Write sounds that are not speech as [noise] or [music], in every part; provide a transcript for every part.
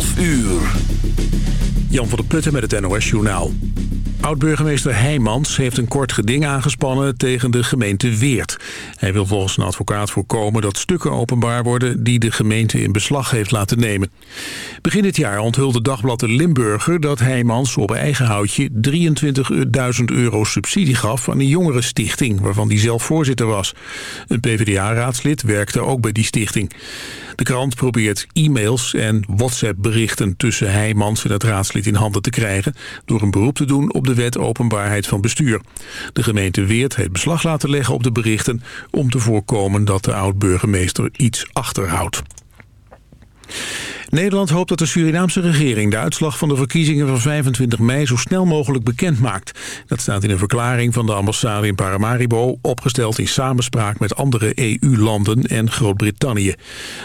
12 uur. Jan van der Putten met het NOS Journaal. Oud-burgemeester Heijmans heeft een kort geding aangespannen tegen de gemeente Weert. Hij wil volgens een advocaat voorkomen dat stukken openbaar worden... die de gemeente in beslag heeft laten nemen. Begin dit jaar onthulde Dagblad de Limburger dat Heijmans op eigen houtje 23.000 euro subsidie gaf aan een jongerenstichting... waarvan hij zelf voorzitter was. Een PvdA-raadslid werkte ook bij die stichting. De krant probeert e-mails en WhatsApp-berichten tussen Heijmans en het raadslid in handen te krijgen... door een beroep te doen op de wet openbaarheid van bestuur. De gemeente Weert heeft beslag laten leggen op de berichten... om te voorkomen dat de oud-burgemeester iets achterhoudt. Nederland hoopt dat de Surinaamse regering de uitslag van de verkiezingen van 25 mei zo snel mogelijk bekend maakt. Dat staat in een verklaring van de ambassade in Paramaribo, opgesteld in samenspraak met andere EU-landen en Groot-Brittannië.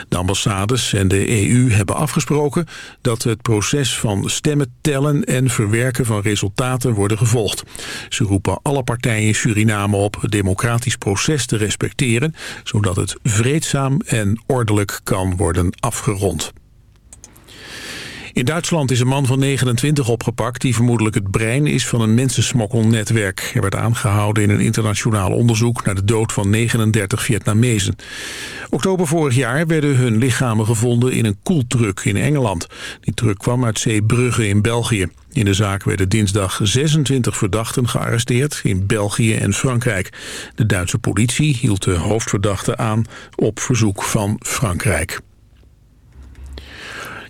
De ambassades en de EU hebben afgesproken dat het proces van stemmen tellen en verwerken van resultaten worden gevolgd. Ze roepen alle partijen in Suriname op het democratisch proces te respecteren, zodat het vreedzaam en ordelijk kan worden afgerond. In Duitsland is een man van 29 opgepakt... die vermoedelijk het brein is van een mensensmokkelnetwerk. Hij werd aangehouden in een internationaal onderzoek... naar de dood van 39 Vietnamezen. Oktober vorig jaar werden hun lichamen gevonden in een koeltruck in Engeland. Die truck kwam uit Zeebrugge in België. In de zaak werden dinsdag 26 verdachten gearresteerd in België en Frankrijk. De Duitse politie hield de hoofdverdachte aan op verzoek van Frankrijk.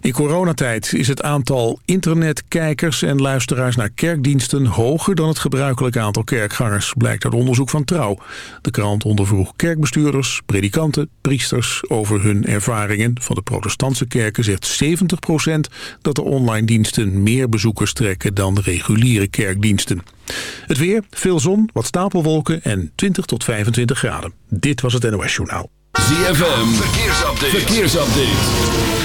In coronatijd is het aantal internetkijkers en luisteraars naar kerkdiensten hoger dan het gebruikelijke aantal kerkgangers, blijkt uit onderzoek van Trouw. De krant ondervroeg kerkbestuurders, predikanten, priesters over hun ervaringen. Van de protestantse kerken zegt 70% dat de online diensten meer bezoekers trekken dan reguliere kerkdiensten. Het weer, veel zon, wat stapelwolken en 20 tot 25 graden. Dit was het NOS Journaal. ZFM, verkeersupdate. verkeersupdate.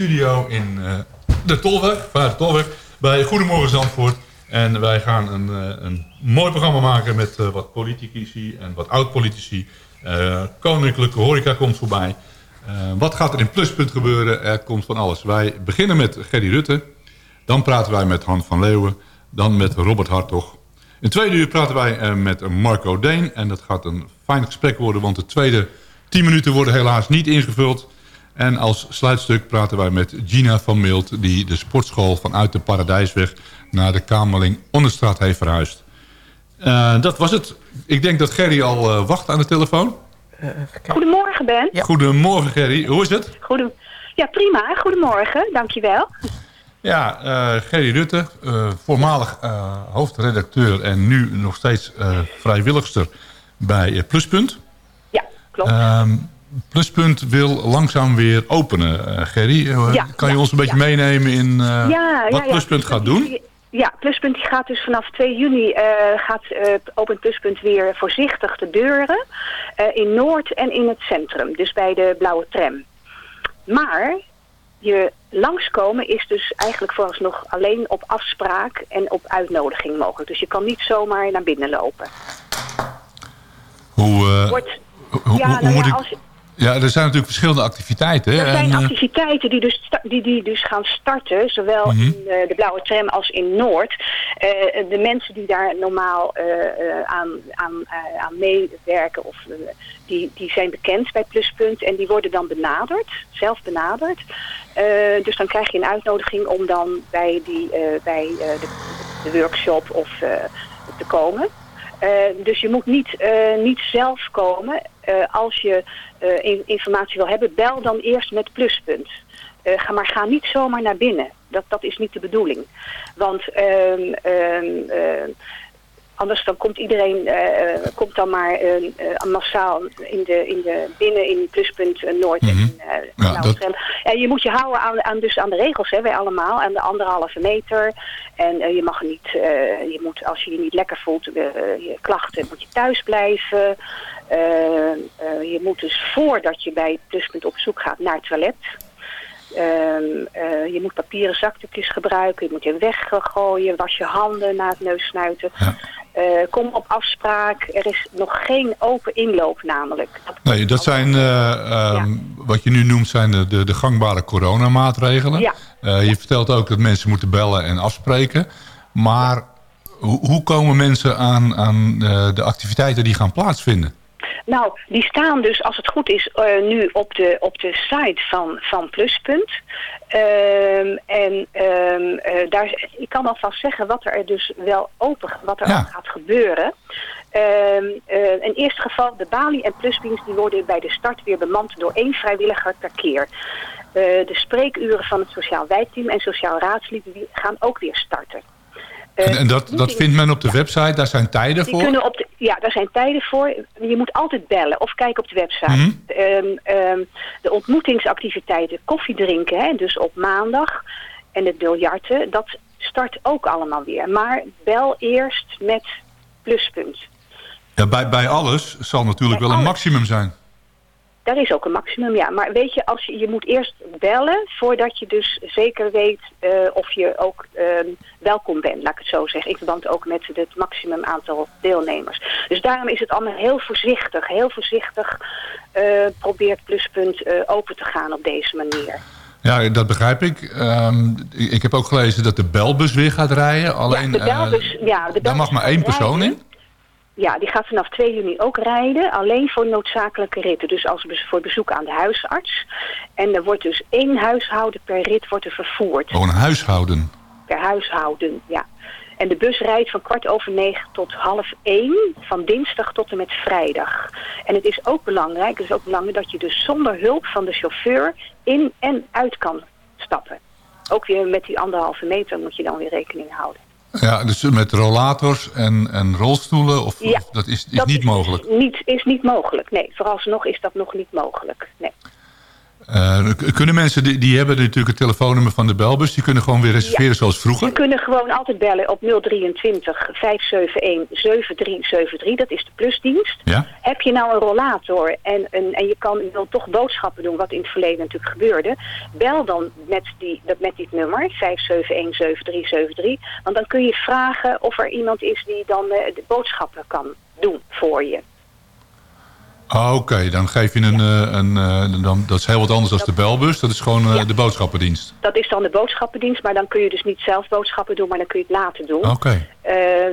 Studio in eh, de Tolweg, vanuit de Tolweg, bij Goedemorgen Zandvoort. En wij gaan een, eh, een mooi programma maken met eh, wat politici en wat oud-politici. Koninklijke horeca komt voorbij. Wat gaat er in Pluspunt gebeuren? Er komt van alles. Wij beginnen met Gerry Rutte. Dan praten wij met Han van Leeuwen. Dan met Robert Hartog. In tweede uur praten wij met Marco Deen. En dat gaat een fijn gesprek worden, want de tweede tien minuten worden helaas niet ingevuld. En als sluitstuk praten wij met Gina van Milt... die de sportschool vanuit de Paradijsweg naar de Kamerling Onderstraat heeft verhuisd. Eh, dat was het. Ik denk dat Gerry al eh, wacht aan de telefoon. Goedemorgen, Ben. Goedemorgen Gerry, hoe is het? Goedem ja, prima. Goedemorgen. Dankjewel. Ja, eh, Gerry Rutte, eh, voormalig eh, hoofdredacteur en nu nog steeds eh, vrijwilligster bij Pluspunt. Ja, klopt. Ehm, Pluspunt wil langzaam weer openen, eh, Gerry. Eh, Ja, kan je ja, ons een beetje ja. meenemen in eh, wat. Pluspunt gaat doen? Ja, Pluspunt gaat dus vanaf 2 juni eh, gaat Open Pluspunt weer voorzichtig de deuren in Noord en in het centrum, dus bij de blauwe tram. Maar je langskomen is dus eigenlijk vooralsnog alleen op afspraak en op uitnodiging mogelijk. Dus je kan niet zomaar naar binnen lopen. Hoe, Wordt, hoe, hoe- ja, hoe nou moet ja, ik... als je- Ja, er zijn natuurlijk verschillende activiteiten. Er zijn en, eh, activiteiten die dus, die, die dus gaan starten, zowel Mhm. in eh, de Blauwe Tram als in Noord. Eh, de mensen die daar normaal aan, aan, aan meewerken, of, die, die zijn bekend bij Pluspunt en die worden dan benaderd, zelf benaderd. Dus dan krijg je een uitnodiging om dan bij, die, bij de, de workshop of te komen. Eh, dus je moet niet, eh, niet zelf komen. Eh, als je in- informatie wil hebben, bel dan eerst met pluspunt. Ga, maar ga niet zomaar naar binnen. Dat, dat is niet de bedoeling. Want ehm, ehm, eh, anders dan komt iedereen eh, komt dan maar eh, eh, massaal in de, in de, binnen in pluspunt Noord en in eh, Ja, dat-. En je moet je houden aan, aan, dus aan de regels, hè, wij allemaal, aan de anderhalve meter. En je mag niet, je moet, als je je niet lekker voelt, je klachten, moet je thuis blijven. Je moet dus voordat je bij Pluspunt op zoek gaat naar het toilet. Ehm, eh, je moet papieren zakdoekjes gebruiken, je moet je weggooien, was je handen na het neussnuiten. Eh, kom op afspraak, er is nog geen open inloop namelijk. Dat Nee, dat zijn, eh, ehm, wat je nu noemt, zijn de, de, de gangbare coronamaatregelen. Ja. Eh, je vertelt ook dat mensen moeten bellen en afspreken. Maar hoe, hoe komen mensen aan, aan de activiteiten die gaan plaatsvinden? Nou, die staan dus, als het goed is, eh, nu op de, op de site van, van Pluspunt. Ehm, en ehm, eh, daar, ik kan alvast zeggen wat er dus wel open wat er Ja. gaat gebeuren. Ehm, eh, in eerste geval, de balie en plusdienst die worden bij de start weer bemand door één vrijwilliger per keer. De spreekuren van het Sociaal Wijkteam en Sociaal Raadslid die gaan ook weer starten. Eh, En, en dat, dat vindt men op de website, daar zijn tijden die voor? kunnen op de, ja, daar zijn tijden voor. Je moet altijd bellen of kijken op de website. Mhm. Ehm, ehm, de ontmoetingsactiviteiten, koffie drinken, hè, dus op maandag. En het biljarten, dat start ook allemaal weer. Maar bel eerst met pluspunt. Ja, bij, bij alles zal natuurlijk Bij wel een maximum zijn. Daar is ook een maximum, ja. Maar weet je, als je, je moet eerst bellen voordat je dus zeker weet eh, of je ook ehm, welkom bent, laat ik het zo zeggen. In verband ook met het maximum aantal deelnemers. Dus daarom is het allemaal heel voorzichtig, heel voorzichtig eh, probeert Pluspunt eh, open te gaan op deze manier. Ja, dat begrijp ik. Ehm, ik heb ook gelezen dat de belbus weer gaat rijden. Alleen, ja, de belbus, ja, de daar belbus mag maar één persoon rijden. in. Ja, die gaat vanaf 2 juni ook rijden. Alleen voor noodzakelijke ritten. Dus als voor bezoek aan de huisarts. En er wordt dus één huishouden per rit wordt er vervoerd. Oh, een huishouden. Per huishouden, ja. En de bus rijdt van kwart over negen tot half één. Van dinsdag tot en met vrijdag. En het is ook belangrijk, het is ook belangrijk dat je dus zonder hulp van de chauffeur in en uit kan stappen. Ook weer met die anderhalve meter moet je dan weer rekening houden. Ja, dus met rollators en, en rolstoelen, of, Ja, of dat is, is dat niet mogelijk. Niet, is niet mogelijk, nee. Vooralsnog is dat nog niet mogelijk, nee. K- kunnen mensen, die, die hebben natuurlijk het telefoonnummer van de belbus... die kunnen gewoon weer reserveren zoals Ze vroeger? kunnen gewoon altijd bellen op 023 571 7373. Dat is de plusdienst. Ja? Heb je nou een rollator en, een, en je kan, wil toch boodschappen doen, wat in het verleden natuurlijk gebeurde, bel dan met, die, dat, met dit nummer, 5717373. Want dan kun je vragen of er iemand is die dan eh, de boodschappen kan doen voor je. Ah, Oké, dan geef je een... eh, een eh, dan, dat is heel wat anders dan de belbus. Dat is gewoon eh, Ja. de boodschappendienst. Dat is dan de boodschappendienst, maar dan kun je dus niet zelf boodschappen doen, maar dan kun je het laten doen. Oké.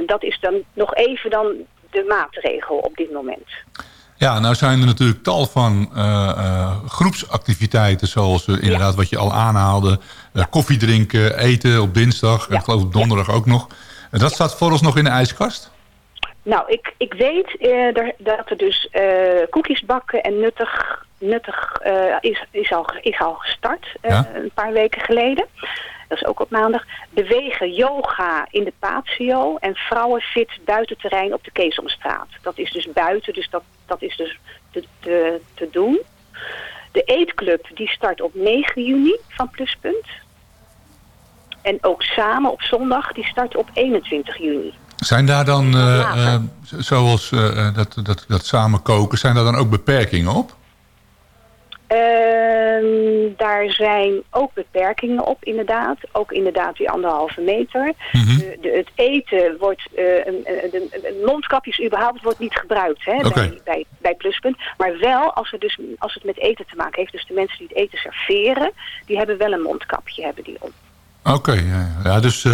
Dat is dan nog even dan de maatregel op dit moment. Ja, nou zijn er natuurlijk tal van groepsactiviteiten... zoals inderdaad wat je al aanhaalde. koffie drinken, eten op dinsdag. En ik geloof op donderdag ook nog. En dat staat voor ons nog in de ijskast? Nou, ik, ik weet eh, dat er dus eh, koekjes bakken en nuttig, nuttig eh, is, is, al, is al gestart Ja. een paar weken geleden. Dat is ook op maandag. Bewegen yoga in de patio en vrouwenfit buitenterrein op de Keesomstraat. Dat is dus buiten, dus dat, dat is dus te, te, te doen. De eetclub die start op 9 juni van Pluspunt. En ook samen op zondag, die start op 21 juni. Zijn daar dan, eh, eh, zoals eh, dat, dat, dat samen koken... zijn daar dan ook beperkingen op? Ehm, daar zijn ook beperkingen op, inderdaad. Ook inderdaad die anderhalve meter. Mhm. de, de- het eten wordt, eh, een- mondkapjes überhaupt wordt niet gebruikt hè, bij, bij, bij Pluspunt. Maar wel als, er dus, als het met eten te maken heeft. Dus de mensen die het eten serveren, die hebben wel een mondkapje hebben die om. Oké, ja, ja. ja, dus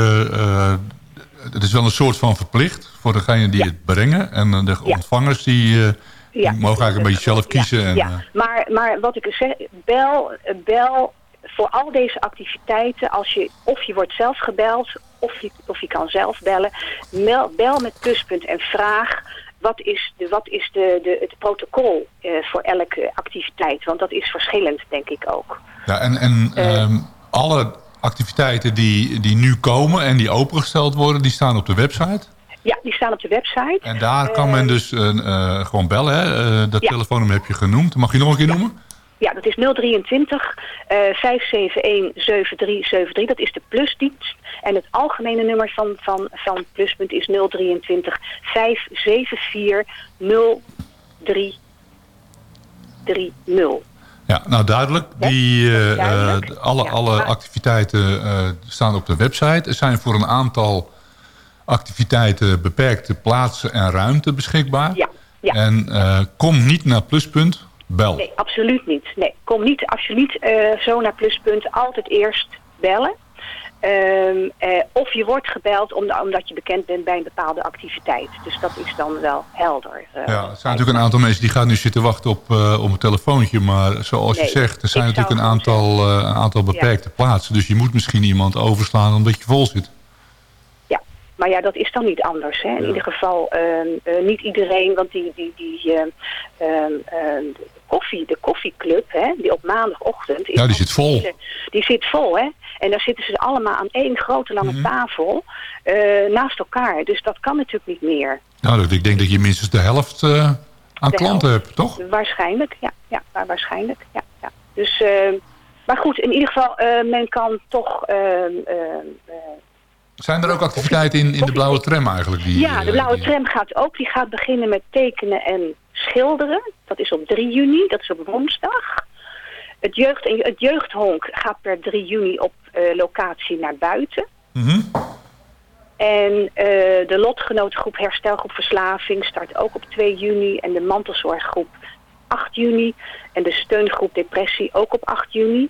het is wel een soort van verplicht voor degene die Ja. het brengen. En eh, de ontvangers die, eh, die mogen eigenlijk een beetje zelf kiezen. Ja, en, ja. eh, Maar, maar wat ik zeg, bel, bel voor al deze activiteiten, als je, of je wordt zelf gebeld, of je, of je kan zelf bellen, mel, bel met pluspunt en vraag wat is, de, wat is de, de, het protocol voor elke activiteit. Want dat is verschillend, denk ik ook. ja, en en Eh. ehm, alle activiteiten die, die nu komen en die opengesteld worden... die staan op de website. Ja, die staan op de website. En daar kan men dus eh, eh, gewoon bellen. Hè? Eh, dat Ja. telefoonnummer heb je genoemd. Mag je nog een keer noemen? Ja, dat is 023 eh 571 7373. Dat is de plusdienst. En het algemene nummer van, van, van Pluspunt is 023 574 0330. Ja, nou duidelijk. Die, eh, duidelijk. eh, alle, Ja, alle activiteiten eh, staan op de website. Er zijn voor een aantal activiteiten beperkte plaatsen en ruimte beschikbaar. Ja, ja. En kom niet naar Pluspunt, bel. Nee, absoluut niet. Nee, kom niet absoluut zo naar Pluspunt. Altijd eerst bellen. Ehm, eh, of je wordt gebeld om- omdat je bekend bent bij een bepaalde activiteit. Dus dat is dan wel helder. eh. Ja, er zijn natuurlijk een aantal mensen die gaan nu zitten wachten op, eh, op een telefoontje. Maar zoals Nee, je zegt, er zijn natuurlijk een aantal, een aantal beperkte plaatsen. Dus je moet misschien iemand overslaan omdat je vol zit. Ja, maar ja, dat is dan niet anders. Hè? In Ja. ieder geval ehm, eh, niet iedereen, want die, die, die de koffie, de koffieclub, hè, die op maandagochtend... Ja, die zit vol. hele- Die zit vol, hè. En daar zitten ze allemaal aan één grote lange Mhm. tafel eh, naast elkaar. Dus dat kan natuurlijk niet meer. Nou, ik denk dat je minstens de helft eh, aan De klanten hebt, toch? Waarschijnlijk, ja. ja wa- waarschijnlijk, ja. ja. Dus, ehm, maar goed, in ieder geval, eh, men kan toch... ehm, ehm, eh, Zijn er ook activiteiten in, in de blauwe tram eigenlijk? Die, Ja, de blauwe tram gaat ook. Die gaat beginnen met tekenen en schilderen. Dat is op 3 juni, dat is op woensdag. Het, jeugd, het jeugdhonk gaat per 3 juni op eh, locatie naar buiten. Mhm. En eh, de lotgenotengroep Herstelgroep Verslaving start ook op 2 juni. En de mantelzorggroep 8 juni. En de steungroep Depressie ook op 8 juni.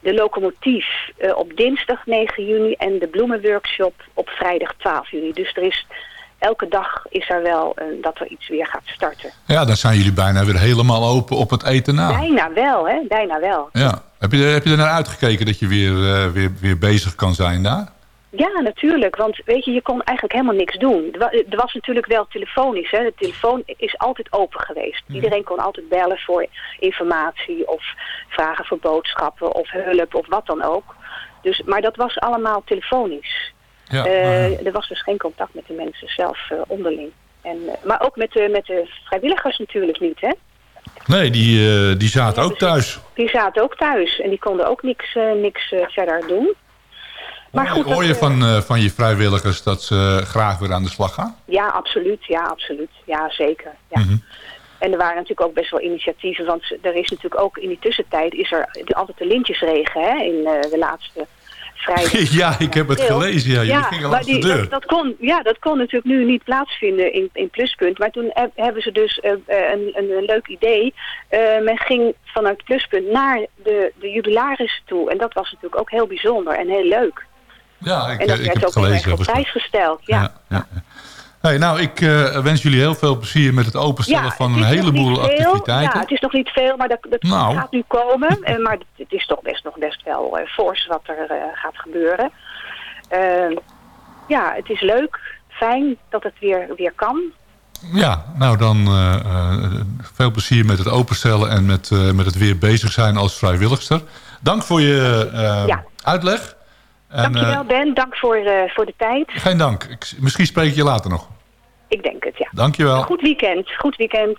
De locomotief eh, op dinsdag 9 juni. En de bloemenworkshop op vrijdag 12 juni. Dus er is, elke dag is er wel eh, dat er iets weer gaat starten. Ja, dan zijn jullie bijna weer helemaal open op het eten na. Bijna wel, hè? Bijna wel. Ja. Heb je, er- heb je er naar uitgekeken dat je weer, eh, weer, weer bezig kan zijn daar? Ja, natuurlijk. Want weet je, je kon eigenlijk helemaal niks doen. Er wa- was natuurlijk wel telefonisch. Hè. De telefoon is altijd open geweest. Iedereen kon altijd bellen voor informatie of vragen voor boodschappen of hulp of wat dan ook. Dus, maar dat was allemaal telefonisch. Ja. Eh, er was dus geen contact met de mensen zelf eh, onderling. En, eh, maar ook met de, met de vrijwilligers natuurlijk niet. Hè. Nee, die, die zaten ook thuis. Die zaten ook thuis en die konden ook niks, niks verder doen. Maar goed, Hoor je dat, van, van je vrijwilligers dat ze graag weer aan de slag gaan? Ja, absoluut. Ja, absoluut. Ja, zeker. Ja. Mhm. En er waren natuurlijk ook best wel initiatieven, want er is natuurlijk ook in die tussentijd is er altijd de lintjesregen hè, in de laatste vrijdag. [laughs] ja, ik heb het gelezen. Ja, jullie gingen de deur. dat, dat kon, ja, dat kon natuurlijk nu niet plaatsvinden in, in Pluspunt. Maar toen heb- hebben ze dus eh, eh, een, een, een leuk idee. Eh, men ging vanuit Pluspunt naar de, de jubilaris toe. En dat was natuurlijk ook heel bijzonder en heel leuk. Ja, ik, en dat ik werd heb ook heel erg op prijs gesteld. Ja. Ja, ja. Hey, nou, ik eh, wens jullie heel veel plezier met het openstellen van het een heleboel activiteiten. Ja, het is nog niet veel, maar dat, dat Nou. gaat nu komen. Eh, maar het, is toch best nog best wel eh, fors wat er gaat gebeuren. Ja, het is leuk, fijn dat het weer, weer kan. Ja, nou dan veel plezier met het openstellen en met, met het weer bezig zijn als vrijwilligster. Dank voor je Ja. uitleg. En, Dankjewel eh, Ben, dank voor, eh, voor de tijd. geen dank. Ik, misschien spreek ik je later nog. Ik denk het, ja. Dankjewel. Goed weekend, goed weekend.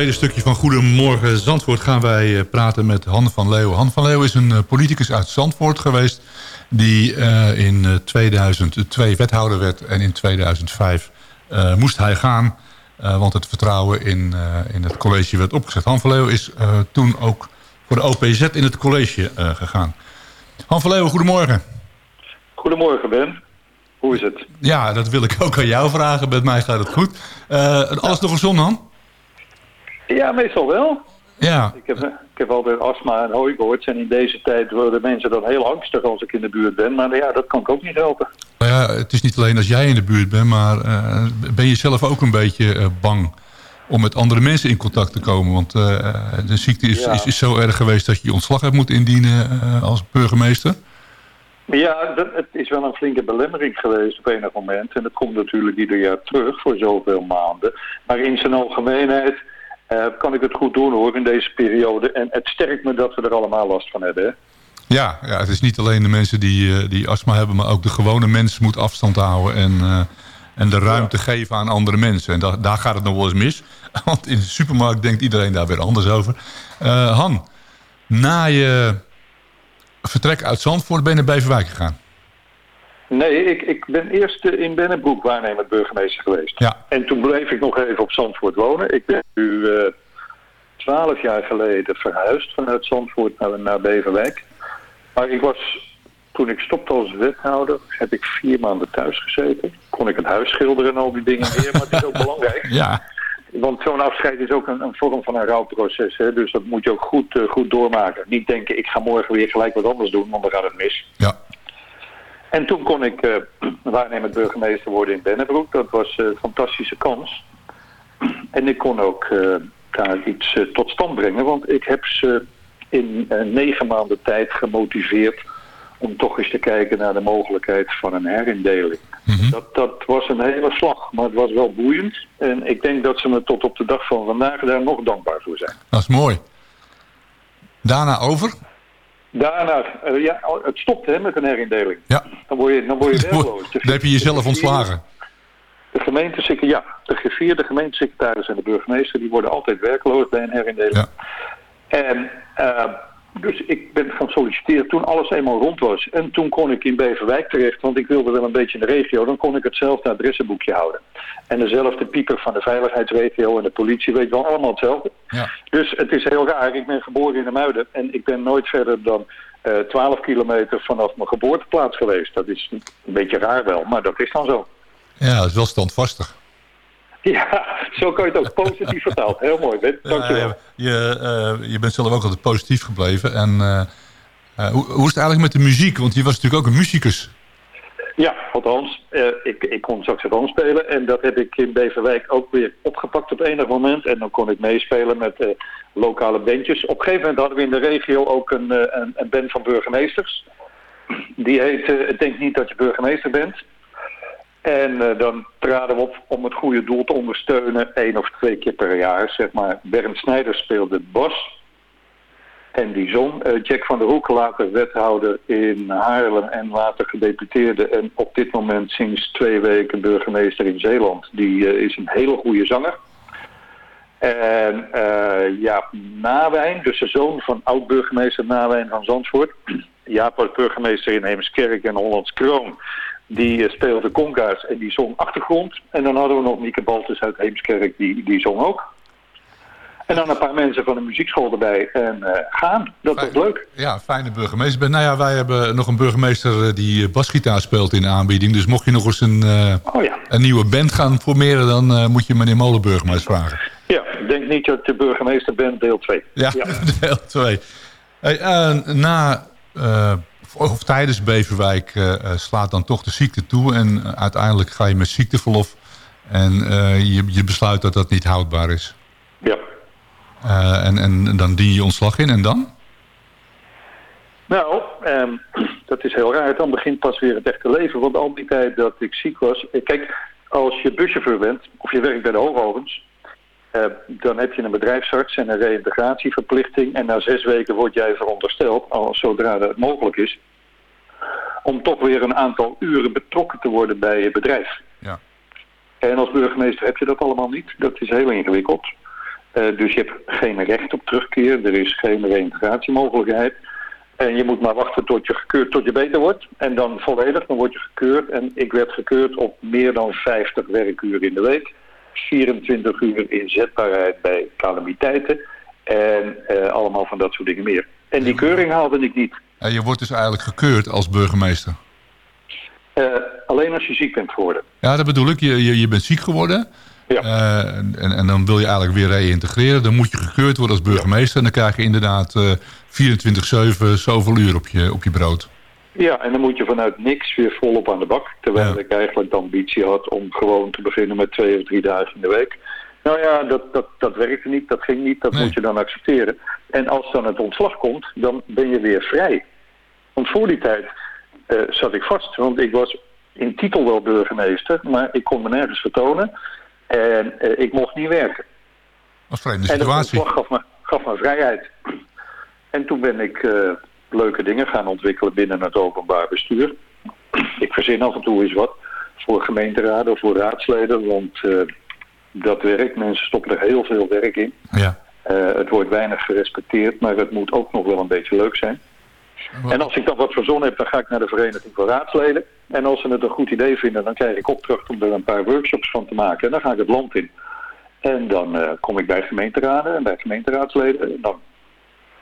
tweede stukje van Goedemorgen Zandvoort gaan wij eh, praten met Han van Leeuwen. Han van Leeuwen is een eh, politicus uit Zandvoort geweest... die eh, in eh, 2002 wethouder werd en in 2005 eh, moest hij gaan... want het vertrouwen in, in het college werd opgezet. Han van Leeuwen is toen ook voor de OPZ in het college gegaan. Han van Leeuwen, goedemorgen. Goedemorgen Ben. Hoe is het? Ja, dat wil ik ook aan jou vragen. Met mij gaat het goed. Alles nog gezond, Han? Ja, meestal wel. Ja. Ik heb, ik heb altijd astma en hooikoorts. En in deze tijd worden mensen dan heel angstig als ik in de buurt ben. Maar ja, dat kan ik ook niet helpen. Nou ja, het is niet alleen als jij in de buurt bent, maar eh, ben je zelf ook een beetje eh, bang om met andere mensen in contact te komen? Want eh, de ziekte is, Ja. is, is zo erg geweest dat je je ontslag hebt moeten indienen als burgemeester. Ja, dat, het is wel een flinke belemmering geweest op enig moment. En dat komt natuurlijk ieder jaar terug voor zoveel maanden. Maar in zijn algemeenheid eh, kan ik het goed doen hoor in deze periode. En het sterkt me dat we er allemaal last van hebben. Hè? Ja, ja, het is niet alleen de mensen die, eh, die astma hebben, maar ook de gewone mens moet afstand houden en, eh, en de ruimte geven aan andere mensen. En da daar gaat het nog wel eens mis. [laughs] Want in de supermarkt denkt iedereen daar weer anders over. Han, na je vertrek uit Zandvoort ben je naar Beverwijk gegaan. Nee, ik, ik ben eerst eh, in Bennebroek waarnemend burgemeester geweest. Ja. En toen bleef ik nog even op Zandvoort wonen. Ik ben nu eh, twaalf jaar geleden verhuisd vanuit Zandvoort naar, naar Beverwijk. Maar ik was, toen ik stopte als wethouder, heb ik vier maanden thuis gezeten. Kon ik het huis schilderen en al die dingen meer, maar het is ook [laughs] belangrijk. Ja. Want zo'n afscheid is ook een, een vorm van een rouwproces. Hè? Dus dat moet je ook goed, eh, goed doormaken. Niet denken, ik ga morgen weer gelijk wat anders doen, want dan gaat het mis. Ja. En toen kon ik eh [clears throat] waarnemend burgemeester worden in Bennebroek. Dat was eh, een fantastische kans. [clears throat] En ik kon ook eh, daar iets eh, tot stand brengen. Want ik heb ze in eh, negen maanden tijd gemotiveerd... om toch eens te kijken naar de mogelijkheid van een herindeling. dat, dat was een hele slag, maar het was wel boeiend. En ik denk dat ze me tot op de dag van vandaag daar nog dankbaar voor zijn. Dat is mooi. Daarna over. Daarna, eh, ja, het stopt hè, met een herindeling. Ja. Dan word je, dan word je [laughs] werkloos. Dan heb je jezelf ontslagen. De gemeentesecretaris, ja, de griffier, de gemeentesecretaris en de burgemeester, die worden altijd werkloos bij een herindeling. Ja. En eh, dus ik ben gaan solliciteren toen alles eenmaal rond was. En toen kon ik in Beverwijk terecht, want ik wilde wel een beetje in de regio. Dan kon ik hetzelfde adressenboekje houden. En dezelfde pieper van de veiligheidsregio en de politie, weet wel, allemaal hetzelfde. Ja. Dus het is heel raar. Ik ben geboren in de Muiden en ik ben nooit verder dan eh 12 kilometer vanaf mijn geboorteplaats geweest. Dat is een beetje raar wel, maar dat is dan zo. Ja, dat is wel standvastig. [laughs] Ja, zo kan je het ook positief vertaald. Heel mooi, Ben. Dankjewel. Ja, je, eh, je bent zelf ook altijd positief gebleven. En eh, eh, hoe, hoe is het eigenlijk met de muziek? Want je was natuurlijk ook een muzikus. Ja, althans, eh, ik, ik kon saxofoon spelen en dat heb ik in Beverwijk ook weer opgepakt op enig moment. En dan kon ik meespelen met eh, lokale bandjes. Op een gegeven moment hadden we in de regio ook een, eh, een, een band van burgemeesters. Die heet eh, Denk niet dat je burgemeester bent. En eh, dan traden we op om het goede doel te ondersteunen, één of twee keer per jaar, zeg maar. Bernd Snijders speelde bas. En die zong eh, Jack van der Hoek, later wethouder in Haarlem en later gedeputeerde. En op dit moment sinds twee weken burgemeester in Zeeland. Die eh, is een hele goede zanger. En Jaap Nawijn, dus de zoon van oud-burgemeester Nawijn van Zandvoort. [clears throat] Jaap was burgemeester in Heemskerk en Hollands Kroon. Die eh, speelde conga's en die zong achtergrond. En dan hadden we nog Mieke Baltus uit Heemskerk, die, die zong ook. En dan een paar mensen van de muziekschool erbij en eh, gaan. Dat was leuk. Ja, fijne burgemeester. Ben. Nou ja, wij hebben nog een burgemeester eh, die basgitaar speelt in de aanbieding. Dus mocht je nog eens een, Oh ja. een nieuwe band gaan formeren... dan moet je meneer Molenburg maar eens vragen. Ja, denk niet dat je burgemeester bent, deel 2. Ja, [laughs] deel 2. Hey, na, of tijdens Beverwijk eh, eh, slaat dan toch de ziekte toe... en eh, uiteindelijk ga je met ziekteverlof... en je, je besluit dat dat niet houdbaar is. Ja. En, en dan dien je ontslag in en dan? Nou, ehm, [clears throat] dat is heel raar. Dan begint pas weer het echte leven. Want al die tijd dat ik ziek was... Kijk, als je buschauffeur bent of je werkt bij de hoogovens... eh, dan heb je een bedrijfsarts en een reïntegratieverplichting... en na zes weken word jij verondersteld, al zodra dat mogelijk is... om toch weer een aantal uren betrokken te worden bij je bedrijf. Ja. En als burgemeester heb je dat allemaal niet. Dat is heel ingewikkeld. Eh, dus je hebt geen recht op terugkeer. Er is geen reïntegratiemogelijkheid. En je moet maar wachten tot je gekeurd, tot je beter wordt. En dan volledig, dan word je gekeurd. En ik werd gekeurd op meer dan 50 werkuren in de week. 24 uur inzetbaarheid bij calamiteiten. En eh, allemaal van dat soort dingen meer. En die keuring haalde ik niet. En je wordt dus eigenlijk gekeurd als burgemeester. Eh, alleen als je ziek bent geworden. Ja, dat bedoel ik. Je, je, je bent ziek geworden. Ja. Eh, en, en dan wil je eigenlijk weer reïntegreren. Dan moet je gekeurd worden als burgemeester. En dan krijg je inderdaad eh 24-7 zoveel uur op je, op je brood. Ja, en dan moet je vanuit niks weer volop aan de bak. Terwijl ik eigenlijk de ambitie had om gewoon te beginnen met twee of drie dagen in de week. Nou ja, dat, dat, dat werkte niet, dat ging niet, dat moet je dan accepteren. En als dan het ontslag komt, dan ben je weer vrij. Want voor die tijd eh, zat ik vast, want ik was in titel wel burgemeester, maar ik kon me nergens vertonen. En eh, ik mocht niet werken. Wat vreemde En dat situatie. ontslag gaf me, gaf me vrijheid. En toen ben ik eh, leuke dingen gaan ontwikkelen binnen het openbaar bestuur. Ik verzin af en toe eens wat voor gemeenteraden of voor raadsleden, want eh, dat werkt. Mensen stoppen er heel veel werk in. Ja. Eh, het wordt weinig gerespecteerd, maar het moet ook nog wel een beetje leuk zijn. En als ik dan wat verzonnen heb, dan ga ik naar de Vereniging van Raadsleden. En als ze het een goed idee vinden, dan krijg ik opdracht om er een paar workshops van te maken. En dan ga ik het land in. En dan eh, kom ik bij gemeenteraden en bij gemeenteraadsleden. En dan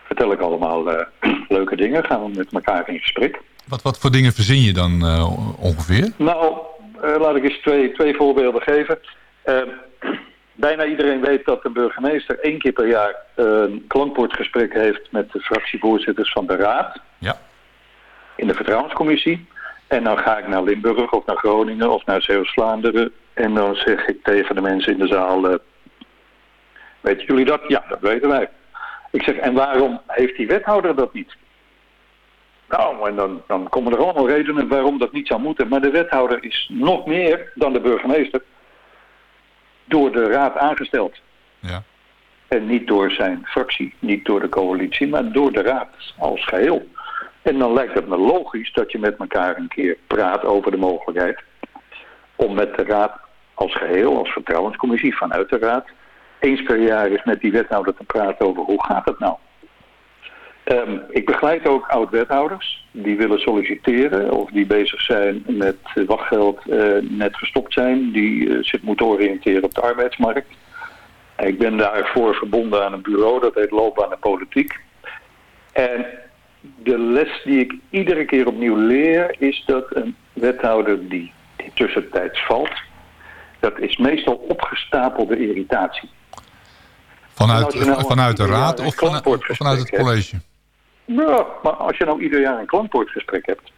vertel ik allemaal eh, [clears throat] leuke dingen. Gaan we met elkaar in gesprek. Wat, wat voor dingen verzin je dan eh, ongeveer? Nou, eh, laat ik eens twee, twee voorbeelden geven. [clears throat] Bijna iedereen weet dat de burgemeester één keer per jaar een klankbordgesprek heeft met de fractievoorzitters van de raad. Ja. In de vertrouwenscommissie. En dan ga ik naar Limburg of naar Groningen of naar Zeeuws-Vlaanderen. En dan zeg ik tegen de mensen in de zaal... weten jullie dat? Ja, dat weten wij. Ik zeg, en waarom heeft die wethouder dat niet? Nou, en dan, dan komen er allemaal redenen waarom dat niet zou moeten. Maar de wethouder is nog meer dan de burgemeester door de raad aangesteld. Ja. En niet door zijn fractie, niet door de coalitie, maar door de raad als geheel. En dan lijkt het me logisch dat je met elkaar een keer praat over de mogelijkheid om met de raad als geheel, als vertrouwenscommissie vanuit de raad, eens per jaar eens met die wethouder te praten over hoe gaat het nou. Ehm, ik begeleid ook oud-wethouders die willen solliciteren of die bezig zijn met wachtgeld eh, net gestopt zijn, die eh, zich moeten oriënteren op de arbeidsmarkt. Ik ben daarvoor verbonden aan een bureau, dat heet Loopbaan en Politiek. En de les die ik iedere keer opnieuw leer is dat een wethouder die, die tussentijds valt, dat is meestal opgestapelde irritatie. Vanuit, nou vanuit de raad of vanuit, of klankbordgesprek vanuit het hebt. college? Ja, maar als je nou ieder jaar een klankbordgesprek hebt,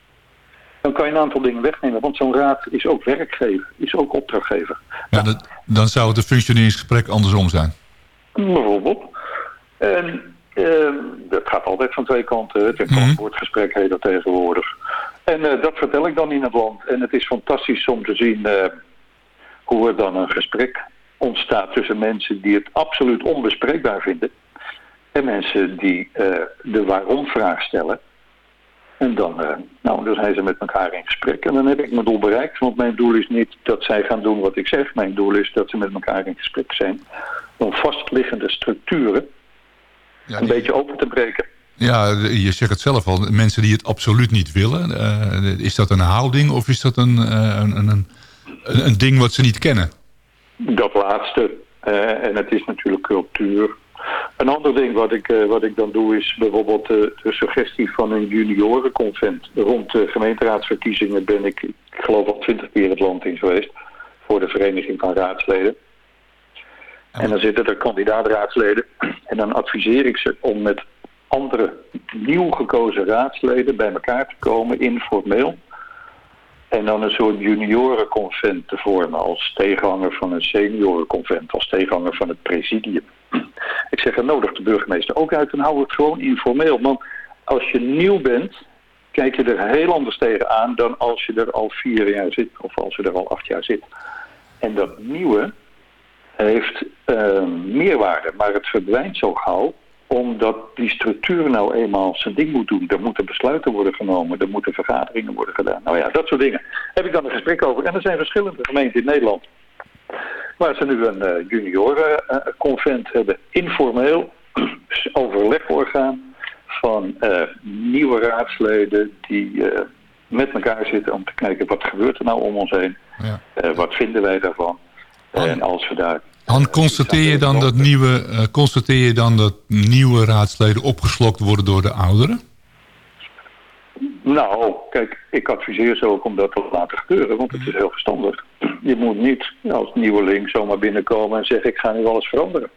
dan kan je een aantal dingen wegnemen. Want zo'n raad is ook werkgever, is ook opdrachtgever. Ja, dat, dan zou het een functioneringsgesprek andersom zijn. Bijvoorbeeld. En eh, dat gaat altijd van twee kanten. Het Mhm. klankbordgesprek heet dat tegenwoordig. En eh, dat vertel ik dan in het land. En het is fantastisch om te zien eh, hoe er dan een gesprek ontstaat tussen mensen die het absoluut onbespreekbaar vinden. En mensen die eh, de waarom-vraag stellen. En dan, eh, nou, dan zijn ze met elkaar in gesprek. En dan heb ik mijn doel bereikt. Want mijn doel is niet dat zij gaan doen wat ik zeg. Mijn doel is dat ze met elkaar in gesprek zijn. Om vastliggende structuren een beetje open te breken. Ja, je zegt het zelf al. Mensen die het absoluut niet willen. eh, is dat een houding of is dat een, een, een, een ding wat ze niet kennen? Dat laatste. Eh, en het is natuurlijk cultuur. Een ander ding wat ik, eh, wat ik dan doe is bijvoorbeeld eh, de suggestie van een juniorenconvent. Rond de gemeenteraadsverkiezingen ben ik, ik geloof al twintig keer het land in geweest. Voor de Vereniging van Raadsleden. En dan zitten er kandidaatraadsleden. En dan adviseer ik ze om met andere nieuw gekozen raadsleden bij elkaar te komen, informeel. En dan een soort juniorenconvent te vormen als tegenhanger van een seniorenconvent, als tegenhanger van het presidium. Ik zeg, er nodig de burgemeester ook uit en hou het gewoon informeel. Want als je nieuw bent, kijk je er heel anders tegenaan dan als je er al vier jaar zit of als je er al acht jaar zit. En dat nieuwe heeft eh, meerwaarde, maar het verdwijnt zo gauw omdat die structuur nou eenmaal zijn ding moet doen. Er moeten besluiten worden genomen, er moeten vergaderingen worden gedaan. Nou ja, dat soort dingen. Heb ik dan een gesprek over. En er zijn verschillende gemeenten in Nederland Waar ze nu een eh, juniorenconvent hebben. Informeel [clears throat] overlegorgaan van eh, nieuwe raadsleden die eh, met elkaar zitten om te kijken wat gebeurt er nou om ons heen. Ja. Eh, wat vinden wij daarvan? En als we daar Han, constateer je, dan dat nieuwe, eh, constateer je dan dat nieuwe raadsleden opgeslokt worden door de ouderen? Nou, kijk, ik adviseer ze ook om dat te laten gebeuren, want het is heel verstandig. Je moet niet als nieuweling zomaar binnenkomen en zeggen ik ga nu alles veranderen.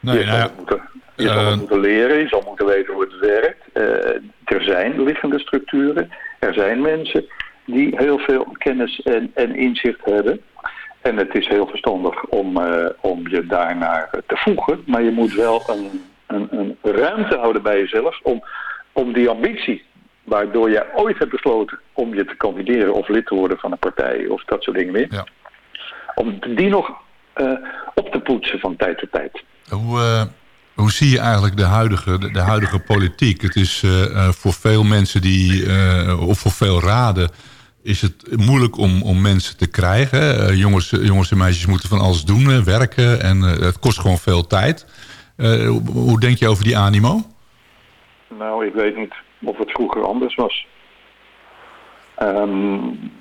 Nee, je zal, nou ja, het moeten, je zal eh, moeten leren, je zal moeten weten hoe het werkt. Eh, er zijn liggende structuren, er zijn mensen die heel veel kennis en, en inzicht hebben. En het is heel verstandig om, eh, om je daarnaar te voegen. Maar je moet wel een, een, een ruimte houden bij jezelf om, om die ambitie, waardoor jij ooit hebt besloten om je te kandideren of lid te worden van een partij of dat soort dingen meer. Ja. Om die nog eh, op te poetsen van tijd tot tijd. Hoe, eh, hoe zie je eigenlijk de huidige, de, de huidige politiek? Het is voor veel mensen die, of voor veel raden, is het moeilijk om, om mensen te krijgen. Eh, jongens, jongens en meisjes moeten van alles doen, hè, werken en eh, het kost gewoon veel tijd. Eh, hoe, hoe denk je over die animo? Nou, ik weet niet of het vroeger anders was. Ehm,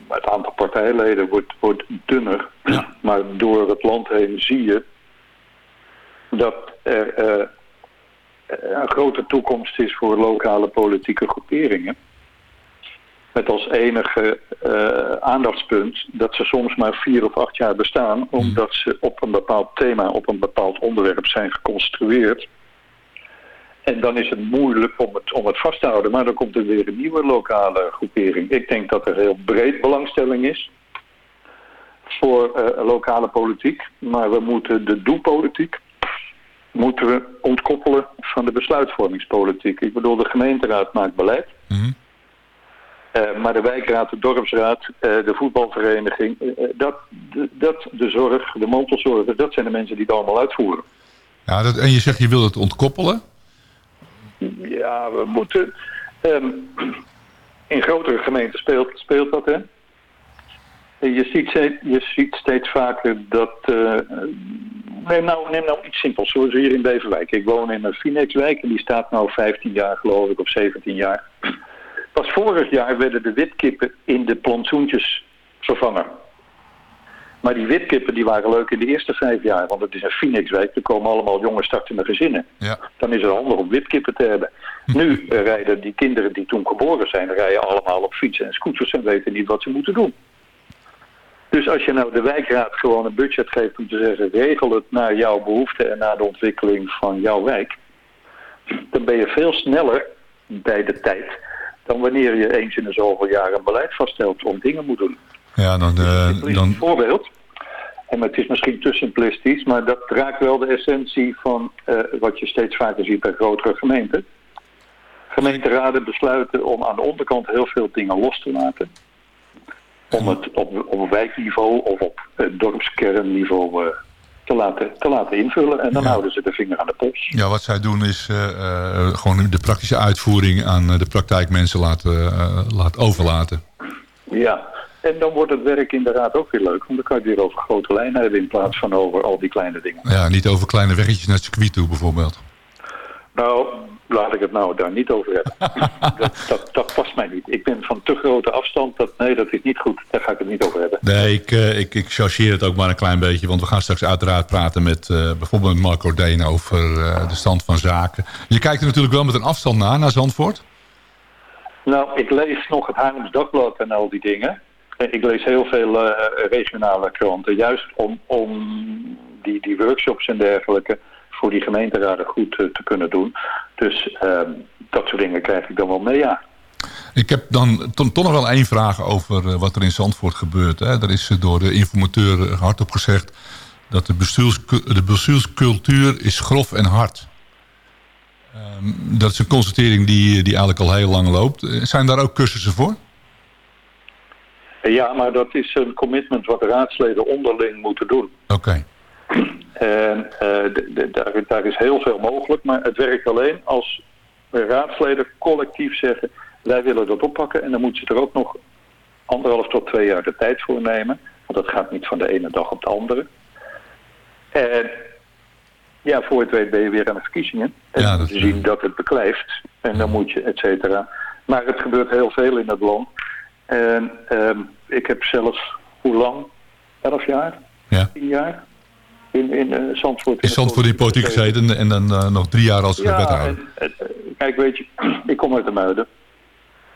het aantal partijleden wordt, wordt dunner. [clears throat] Maar door het land heen zie je dat er eh, een grote toekomst is voor lokale politieke groeperingen. Met als enige eh, aandachtspunt dat ze soms maar vier of acht jaar bestaan, omdat ze op een bepaald thema, op een bepaald onderwerp zijn geconstrueerd. En dan is het moeilijk om het, om het vast te houden. Maar dan komt er weer een nieuwe lokale groepering. Ik denk dat er heel breed belangstelling is voor eh, lokale politiek. Maar we moeten de doelpolitiek moeten ontkoppelen van de besluitvormingspolitiek. Ik bedoel, de gemeenteraad maakt beleid. Eh, maar de wijkraad, de dorpsraad, eh, de voetbalvereniging, eh, dat, de, dat, de zorg, de mantelzorgers, dat zijn de mensen die het allemaal uitvoeren. Ja, dat, en je zegt je wil het ontkoppelen. Ja, we moeten... ehm, in grotere gemeenten speelt, speelt dat, hè? Je ziet, steeds, je ziet steeds vaker dat... neem, nou, neem nou iets simpels, zoals hier in Beverwijk. Ik woon in een Phoenixwijk en die staat nou 15 jaar, geloof ik, of 17 jaar. Pas vorig jaar werden de witkippen in de plantsoentjes vervangen. Maar die witkippen die waren leuk in de eerste vijf jaar. Want het is een Phoenixwijk, er komen allemaal jonge startende gezinnen. Ja. Dan is het handig om witkippen te hebben. [laughs] Nu eh, rijden die kinderen die toen geboren zijn, rijden allemaal op fietsen en scooters en weten niet wat ze moeten doen. Dus als je nou de wijkraad gewoon een budget geeft om te zeggen, regel het naar jouw behoeften en naar de ontwikkeling van jouw wijk. Dan ben je veel sneller bij de tijd dan wanneer je eens in de zoveel jaar een beleid vaststelt om dingen moet doen. Ja, dan, Een dan, voorbeeld. En het is misschien te simplistisch, maar dat raakt wel de essentie van eh, wat je steeds vaker ziet bij grotere gemeenten. Gemeenteraden besluiten om aan de onderkant heel veel dingen los te laten. Om het op, op wijkniveau of op eh, dorpskernniveau te, laten, te laten invullen. En dan houden ze de vinger aan de pols. ja, wat zij doen is eh, eh, gewoon de praktische uitvoering aan eh, de praktijkmensen laten, eh, laten overlaten. Ja, en dan wordt het werk inderdaad ook weer leuk. Want dan kan je het weer over grote lijnen hebben in plaats van over al die kleine dingen. Ja, niet over kleine weggetjes naar het circuit toe bijvoorbeeld. Nou, laat ik het nou daar niet over hebben. [laughs] dat, dat, dat past mij niet. Ik ben van te grote afstand. Dat, nee, dat is niet goed. Daar ga ik het niet over hebben. Nee, ik, eh, ik, ik chargeer het ook maar een klein beetje. Want we gaan straks uiteraard praten met eh, bijvoorbeeld Marco Deen over eh, de stand van zaken. Je kijkt er natuurlijk wel met een afstand naar, naar Zandvoort. Nou, ik lees nog het Haarlems Dagblad en al die dingen. Ik lees heel veel regionale kranten. Juist om, om die, die workshops en dergelijke voor die gemeenteraden goed eh, te kunnen doen. Dus ehm, dat soort dingen krijg ik dan wel mee, ja. Ik heb dan to- toch nog wel één vraag over eh, wat er in Zandvoort gebeurt. Hè. Er is eh, door de informateur hardop gezegd dat de, bestuurscu- de bestuurscultuur is grof en hard. Ehm, dat is een constatering die, die eigenlijk al heel lang loopt. Zijn daar ook cursussen voor? Ja, maar dat is een commitment wat de raadsleden onderling moeten doen. Oké. En eh, daar, daar is heel veel mogelijk, maar het werkt alleen als de raadsleden collectief zeggen... wij willen dat oppakken en dan moeten ze er ook nog anderhalf tot twee jaar de tijd voor nemen. Want dat gaat niet van de ene dag op de andere. En ja, voor het weet ben je weer aan de verkiezingen. En Ja, dan dat- moet je zien dat het beklijft. En dan moet je, et cetera. Maar het gebeurt heel veel in het land. En ehm, ik heb zelf, hoe lang? Elf jaar? Ja. Tien jaar? In, in eh, Zandvoort. In Zandvoort in politiek gezeten en dan eh, nog drie jaar als eh, Ja, wethouder. en, en, kijk, weet je, [clears throat] ik kom uit de Muiden.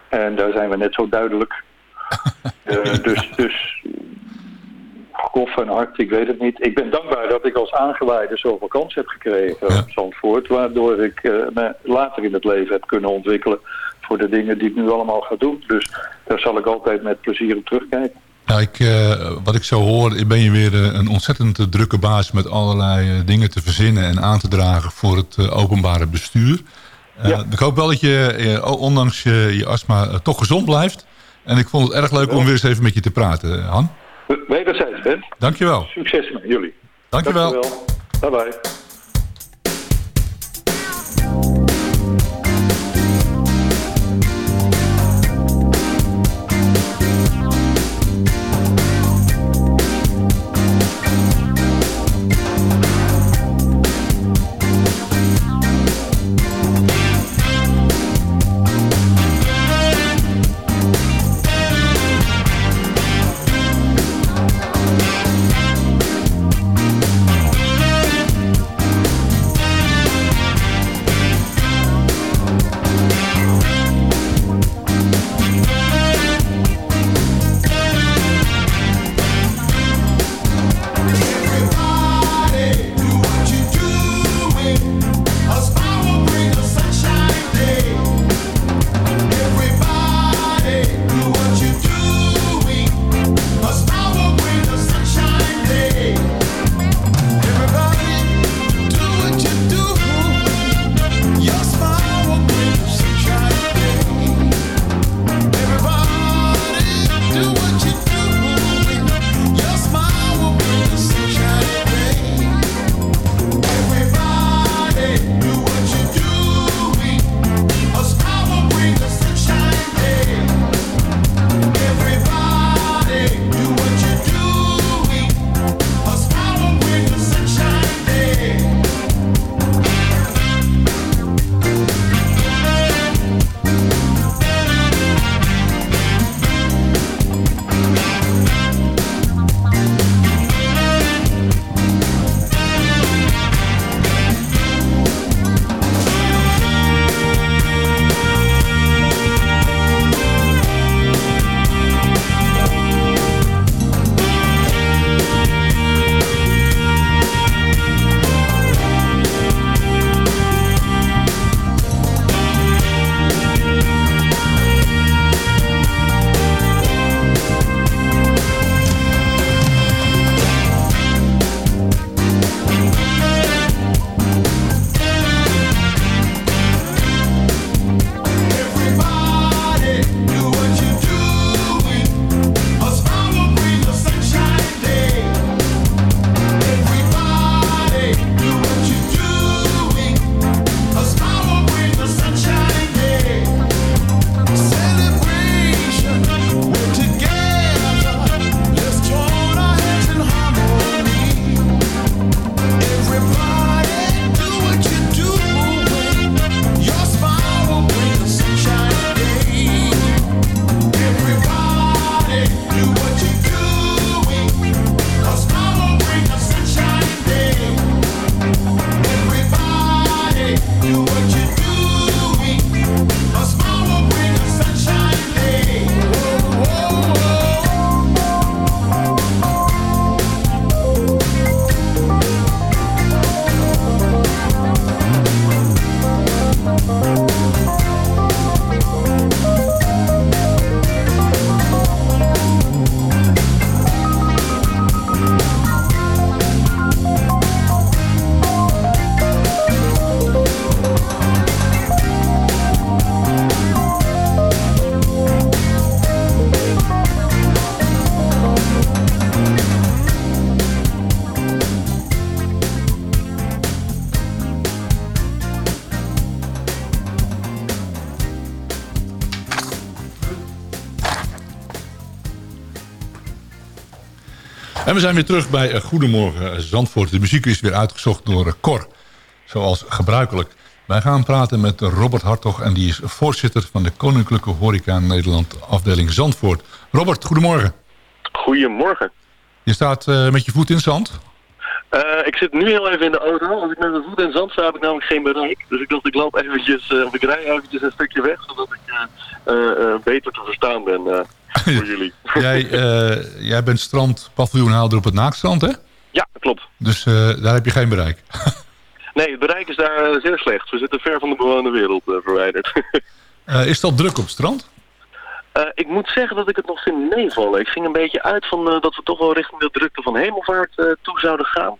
En daar zijn we net zo duidelijk. [laughs] Eh, dus, dus grof en hard, ik weet het niet. Ik ben dankbaar dat ik als aangewijde zoveel kans heb gekregen op Zandvoort. Waardoor ik eh, me later in het leven heb kunnen ontwikkelen voor de dingen die ik nu allemaal ga doen. Dus daar zal ik altijd met plezier op terugkijken. Nou, ik, eh, wat ik zo hoor, ben je weer eh, een ontzettend eh, drukke baas met allerlei dingen te verzinnen en aan te dragen voor het openbare bestuur. Ik hoop wel dat je, ondanks je, je astma, toch gezond blijft. En ik vond het erg leuk om weer eens even met je te praten, Han. Wederzijds, Ben. Dankjewel. Succes met jullie. Dankjewel. Bye bye. En we zijn weer terug bij eh, Goedemorgen Zandvoort. De muziek is weer uitgezocht door eh, Cor, zoals gebruikelijk. Wij gaan praten met Robert Hartog en die is voorzitter van de Koninklijke Horeca Nederland afdeling Zandvoort. Robert, goedemorgen. Goedemorgen. Je staat eh, met je voet in zand. Eh, ik zit nu heel even in de auto. Als ik met mijn voet in zand sta, heb ik namelijk geen bereik. Dus ik dacht, ik loop eventjes, eh, of ik rij eventjes een stukje weg, zodat ik eh, eh, eh, beter te verstaan ben eh, voor jullie. [laughs] jij, eh, jij bent strandpaviljoenhouder op het Naakstrand, hè? Ja, klopt. Dus eh, daar heb je geen bereik. [laughs] Nee, het bereik is daar eh, zeer slecht. We zitten ver van de bewoonde wereld eh, verwijderd. [laughs] Eh, is dat druk op het strand? Eh, ik moet zeggen dat ik het nog vind meevallen. Ik ging een beetje uit van eh, dat we toch wel richting de drukte van hemelvaart eh, toe zouden gaan.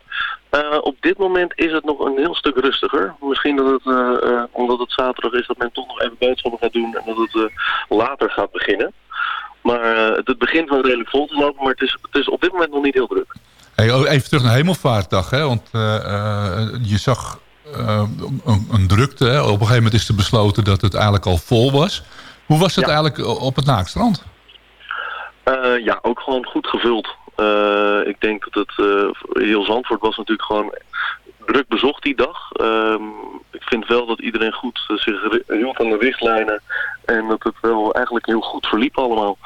Eh, op dit moment is het nog een heel stuk rustiger. Misschien dat het, eh, eh, omdat het zaterdag is, dat men toch nog even boodschappen gaat doen en dat het eh, later gaat beginnen. Maar eh, het, het begint wel redelijk vol te lopen, maar het is, het is op dit moment nog niet heel druk. Hey, oh, even terug naar Hemelvaartdag, hè? want eh, eh, je zag een, een drukte. Hè? Op een gegeven moment is er besloten dat het eigenlijk al vol was. Hoe was het Ja. eigenlijk op het Naakstrand? Ja, ook gewoon goed gevuld. Ik denk dat het eh, heel Zandvoort was natuurlijk gewoon druk bezocht die dag. Ehm, ik vind wel dat iedereen goed eh, zich hield aan de richtlijnen en dat het wel eigenlijk heel goed verliep allemaal.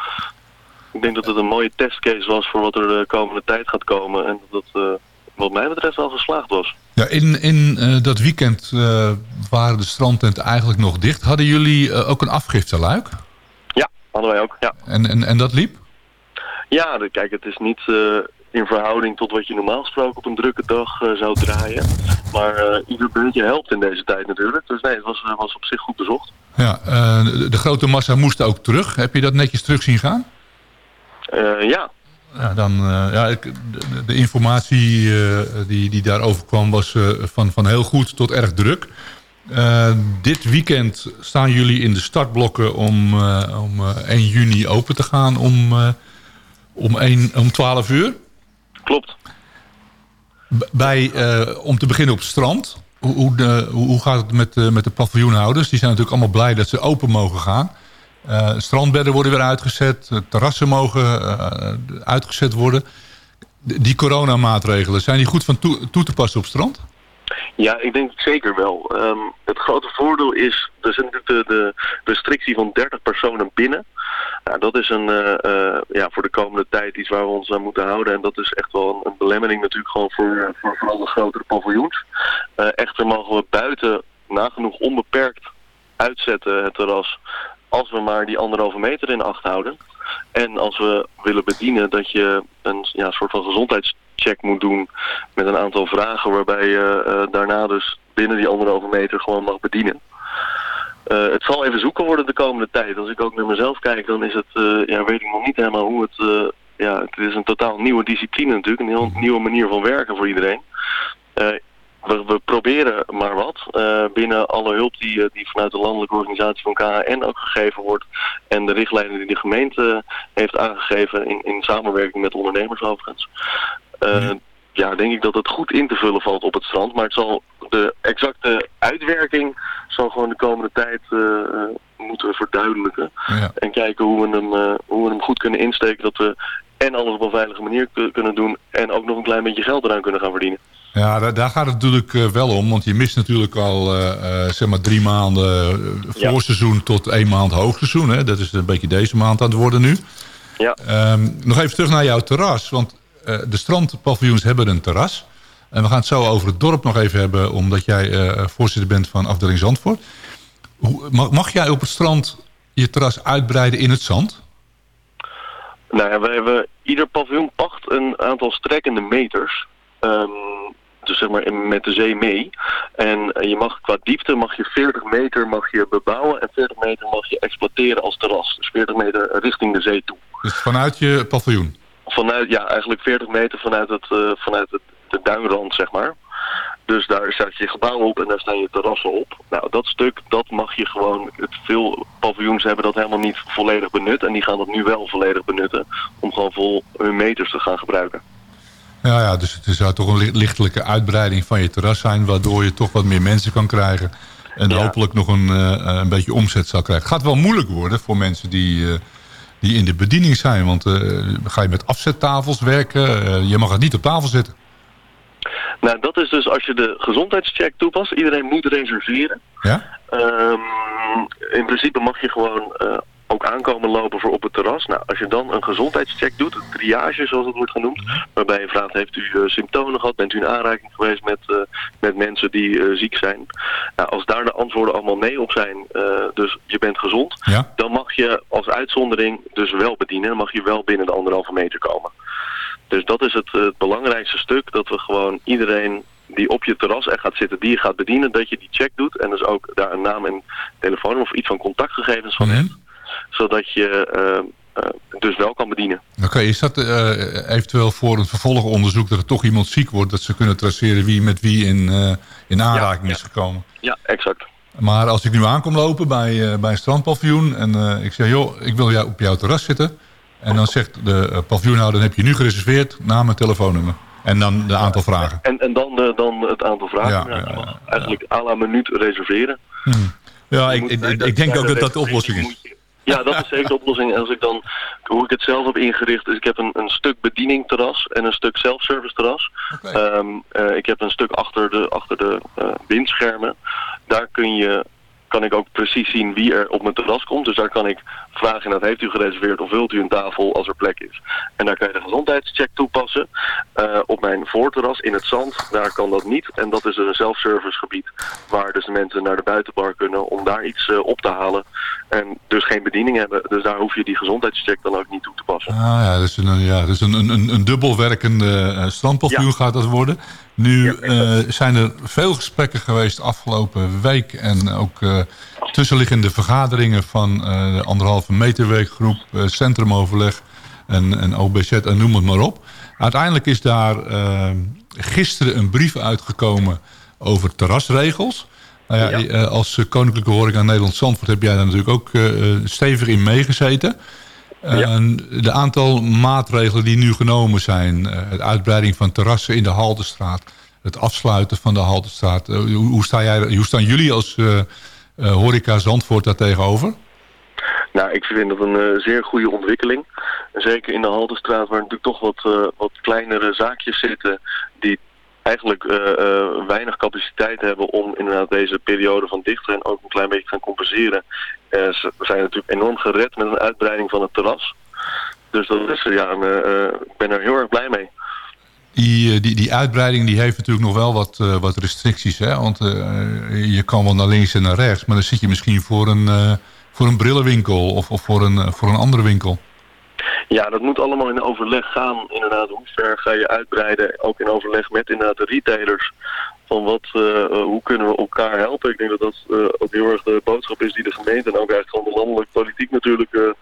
Ik denk dat het een mooie testcase was voor wat er de komende tijd gaat komen en dat het eh, wat mij betreft wel geslaagd was. Ja, in in eh, dat weekend waren de strandtenten eigenlijk nog dicht. Hadden jullie ook een afgifteluik? Ja, hadden wij ook. Ja. En, en, en dat liep? Ja, kijk, het is niet in verhouding tot wat je normaal gesproken op een drukke dag eh, zou draaien. Maar eh, ieder beetje helpt in deze tijd natuurlijk. Dus nee, het was, eh, was op zich goed bezocht. Ja, de, de grote massa moest ook terug. Heb je dat netjes terug zien gaan? Ja, Ja, dan, ja, ik, de, de informatie die, die daarover kwam was van, van heel goed tot erg druk. Dit weekend staan jullie in de startblokken om, om eh, 1 juni open te gaan om, om, 1, om 12 uur. Klopt. B- Bij, eh, om te beginnen op het strand. Hoe, hoe, de- hoe hoe gaat het met, de- met de paviljoenhouders? Die zijn natuurlijk allemaal blij dat ze open mogen gaan. Eh, strandbedden worden weer uitgezet. eh, Terrassen mogen eh, uitgezet worden. Die coronamaatregelen, zijn die goed van toe, toe te passen op strand? Ja, ik denk zeker wel. Ehm, het grote voordeel is, er is natuurlijk de, de restrictie van 30 personen binnen. Nou, dat is een, eh, eh, ja, voor de komende tijd iets waar we ons aan moeten houden. En dat is echt wel een, een belemmering natuurlijk gewoon voor, eh, voor vooral grotere paviljoens. Echter mogen we buiten nagenoeg onbeperkt uitzetten het terras als we maar die anderhalve meter in acht houden. En als we willen bedienen dat je een ja, soort van gezondheidscheck moet doen met een aantal vragen waarbij je daarna dus binnen die anderhalve meter gewoon mag bedienen. Eh, het zal even zoeken worden de komende tijd. Als ik ook naar mezelf kijk, dan is het, eh, ja, weet ik nog niet helemaal hoe het, eh, ja, het is een totaal nieuwe discipline natuurlijk, een heel nieuwe manier van werken voor iedereen. We, we proberen maar wat binnen alle hulp die, die vanuit de landelijke organisatie van KHN ook gegeven wordt en de richtlijnen die de gemeente heeft aangegeven in, in samenwerking met ondernemers overigens. Ja, denk ik dat het goed in te vullen valt op het strand. Maar het zal de exacte uitwerking zal gewoon de komende tijd eh, eh, moeten verduidelijken. Ja. En kijken hoe we, hem, eh, hoe we hem goed kunnen insteken. Dat we en alles op een veilige manier ku- kunnen doen. En ook nog een klein beetje geld eraan kunnen gaan verdienen. Ja, daar, daar gaat het natuurlijk wel om. Want je mist natuurlijk al zeg maar drie maanden Ja. voorseizoen tot één maand hoogseizoen. Hè? Dat is een beetje deze maand aan het worden nu. Ja. Ehm, nog even terug naar jouw terras. Want de strandpaviljoens hebben een terras. En we gaan het zo over het dorp nog even hebben. Omdat jij eh, voorzitter bent van afdeling Zandvoort. Hoe, mag, mag jij op het strand je terras uitbreiden in het zand? Nou ja, we hebben, ieder paviljoen pacht een aantal strekkende meters. Ehm, dus zeg maar met de zee mee. En eh, je mag qua diepte mag je 40 meter mag je bebouwen en 40 meter mag je exploiteren als terras. Dus 40 meter richting de zee toe. Dus vanuit je paviljoen? Vanuit, ja, eigenlijk 40 meter vanuit, het, eh, vanuit het, de duinrand, zeg maar. Dus daar staat je gebouw op en daar staan je terrassen op. Nou, dat stuk, dat mag je gewoon... Het, veel paviljoens hebben dat helemaal niet volledig benut. En die gaan dat nu wel volledig benutten. Om gewoon vol hun meters te gaan gebruiken. Ja, ja, dus het zou toch een li- lichtelijke uitbreiding van je terras zijn... waardoor je toch wat meer mensen kan krijgen... en Ja. hopelijk nog een, eh, een beetje omzet zal krijgen. Het gaat wel moeilijk worden voor mensen die, eh, die in de bediening zijn. Want eh, ga je met afzettafels werken, eh, je mag het niet op tafel zetten. Nou, dat is dus als je de gezondheidscheck toepast. Iedereen moet reserveren. Ja? Ehm, in principe mag je gewoon eh, ook aankomen lopen voor op het terras. Nou, als je dan een gezondheidscheck doet, een triage zoals het wordt genoemd, waarbij je vraagt, heeft u eh, symptomen gehad, bent u in aanraking geweest met, eh, met mensen die eh, ziek zijn? Nou, als daar de antwoorden allemaal nee op zijn, dus je bent gezond, Ja. dan mag je als uitzondering dus wel bedienen. Dan mag je wel binnen de anderhalve meter komen. Dus dat is het, het belangrijkste stuk, dat we gewoon iedereen die op je terras echt gaat zitten, die je gaat bedienen, dat je die check doet. En dus ook daar een naam en telefoonnummer of iets van contactgegevens van hebt. Zodat je eh, eh, dus wel kan bedienen. Oké, is dat eh, eventueel voor een vervolgonderzoek dat er toch iemand ziek wordt... dat ze kunnen traceren wie met wie in, in aanraking is gekomen? Ja, exact. Maar als ik nu aankom lopen bij, bij een strandpaviljoen... en ik zeg, joh, ik wil jou op jouw terras zitten... en dan zegt de paviljoenhouder, dan heb je nu gereserveerd... naam en telefoonnummer. En dan de aantal vragen. En, en dan, de, dan het aantal vragen. Ja, Ja, eigenlijk à la minuut reserveren. Ja, Je ik, ik, ik, de- ik denk ook dat dat de oplossing is. Ja, dat is zeker de oplossing. En als ik dan, hoe ik het zelf heb ingericht, is ik heb een, een stuk bediening terras en een stuk self-service terras. Ehm, eh, ik heb een stuk achter de, achter de eh, windschermen. Daar kun je, kan ik ook precies zien wie er op mijn terras komt. Dus daar kan ik vragen, inderdaad, heeft u gereserveerd of wilt u een tafel als er plek is? En daar kan je de gezondheidscheck toepassen. Eh, op mijn voorterras in het zand, daar kan dat niet. En dat is een self-service gebied waar dus de mensen naar de buitenbar kunnen om daar iets eh, op te halen. En dus geen bediening hebben. Dus daar hoef je die gezondheidscheck dan ook niet toe te passen. Ah ja, dus een, ja, dus een, een, een dubbel werkende strandpaviljoen gaat dat worden. Nu uh, zijn er veel gesprekken geweest afgelopen week en ook uh, tussenliggende vergaderingen van uh, de anderhalve meter werkgroep, centrumoverleg en, en OBZ en noem het maar op. Uiteindelijk is daar gisteren een brief uitgekomen over terrasregels. Nou ja, ja. Als Koninklijke Horeca Nederland Zandvoort heb jij daar natuurlijk ook stevig in meegezeten. Ja. de aantal maatregelen die nu genomen zijn, de uitbreiding van terrassen in de Haltestraat, het afsluiten van de Haltestraat. Hoe, hoe, sta jij, hoe staan jullie als uh, uh, horeca Zandvoort daar tegenover? Nou, ik vind dat een uh, zeer goede ontwikkeling. Zeker in de Haltestraat, waar natuurlijk toch wat, wat kleinere zaakjes zitten... die eigenlijk uh, weinig capaciteit hebben om inderdaad deze periode van dichteren... en ook een klein beetje te gaan compenseren. ze zijn natuurlijk enorm gered met een uitbreiding van het terras. Dus dat is, ja, ik ben er heel erg blij mee. Die, die, die uitbreiding die heeft natuurlijk nog wel wat, wat restricties. Hè? Want je kan wel naar links en naar rechts. Maar dan zit je misschien voor een, uh, voor een brillenwinkel of, of voor, een, voor een andere winkel. Ja, dat moet allemaal in overleg gaan. Inderdaad, hoe ver ga je uitbreiden? Ook in overleg met inderdaad de retailers. Van wat, hoe kunnen we elkaar helpen? Ik denk dat dat ook heel erg de boodschap is die de gemeente... en ook eigenlijk van de landelijke politiek natuurlijk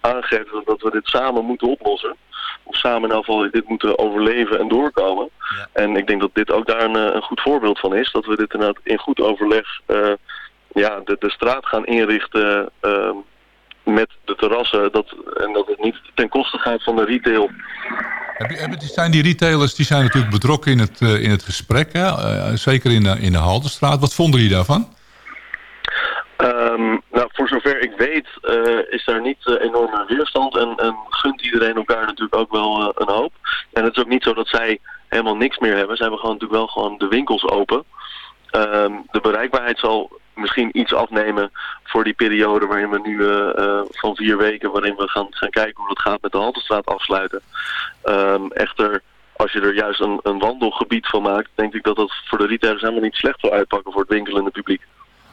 aangeeft... dat we dit samen moeten oplossen of samen in geval dit moeten overleven en doorkomen. Ja. En ik denk dat dit ook daar een, een, goed voorbeeld van is. Dat we dit inderdaad in goed overleg uh, ja, de, de straat gaan inrichten uh, met de terrassen. Dat, en dat het niet ten koste gaat van de retail. Zijn die retailers die zijn natuurlijk betrokken in het, uh, in het gesprek. Hè? zeker in de, in de Haltestraat. Wat vonden die daarvan? Um, nou, voor zover ik weet uh, is daar niet uh, enorme weerstand en, en, gunt iedereen elkaar natuurlijk ook wel uh, een hoop. En het is ook niet zo dat zij helemaal niks meer hebben. Zij hebben gewoon natuurlijk wel gewoon de winkels open. Um, de bereikbaarheid zal misschien iets afnemen voor die periode waarin we nu van vier weken, waarin we gaan, gaan kijken hoe dat gaat met de Haltestraat afsluiten. Um, echter, als je er juist een, een wandelgebied van maakt, denk ik dat dat voor de retailers helemaal niet slecht zal uitpakken voor het winkelende publiek.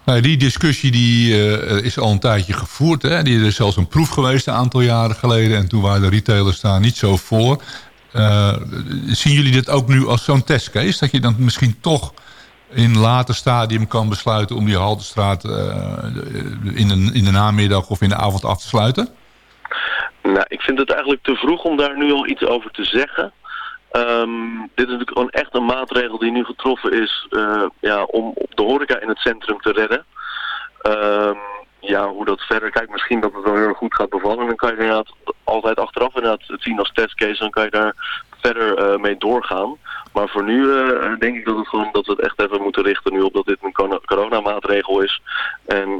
Nou, die discussie die, uh, is al een tijdje gevoerd. Hè? Die is zelfs een proef geweest een aantal jaren geleden. En toen waren de retailers daar niet zo voor. Zien jullie dit ook nu als zo'n testcase? Dat je dan misschien toch in later stadium kan besluiten... om die Haltestraat uh, in, de, in de namiddag of in de avond af te sluiten? Nou, ik vind het eigenlijk te vroeg om daar nu al iets over te zeggen... Um, dit is natuurlijk gewoon echt een maatregel die nu getroffen is uh, ja, om de horeca in het centrum te redden. Um, ja, hoe dat verder kijkt, misschien dat het wel heel goed gaat bevallen. Dan kan je inderdaad altijd achteraf inderdaad het zien als testcase. Dan kan je daar verder uh, mee doorgaan. Maar voor nu uh, denk ik dat, het gewoon, dat we het echt even moeten richten nu op dat dit een coronamaatregel is. En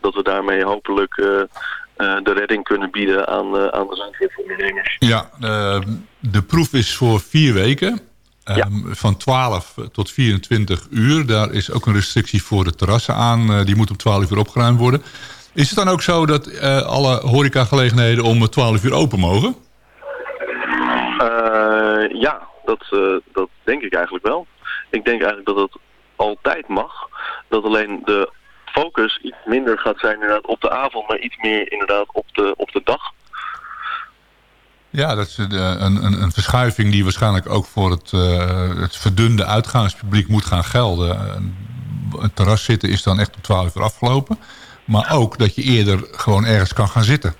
dat we daarmee hopelijk eh, de redding kunnen bieden aan, eh, aan de Zandvoort-ondernemers. Ja, eh, de proef is voor vier weken. Ehm, Van 12 tot 24 uur. Daar is ook een restrictie voor de terrassen aan. Eh, die moet om 12 uur opgeruimd worden. Is het dan ook zo dat eh, alle horecagelegenheden om 12 uur open mogen? Eh, ja, dat, eh, dat denk ik eigenlijk wel. Ik denk eigenlijk dat het altijd mag. Dat alleen de focus iets minder gaat zijn inderdaad op de avond, maar iets meer inderdaad op de, op de dag. Ja, dat is de- een, een, een verschuiving die waarschijnlijk ook voor het, eh, het verdunde uitgaanspubliek moet gaan gelden. Een terras zitten is dan echt om 12 uur afgelopen. Maar ook dat je eerder gewoon ergens kan gaan zitten.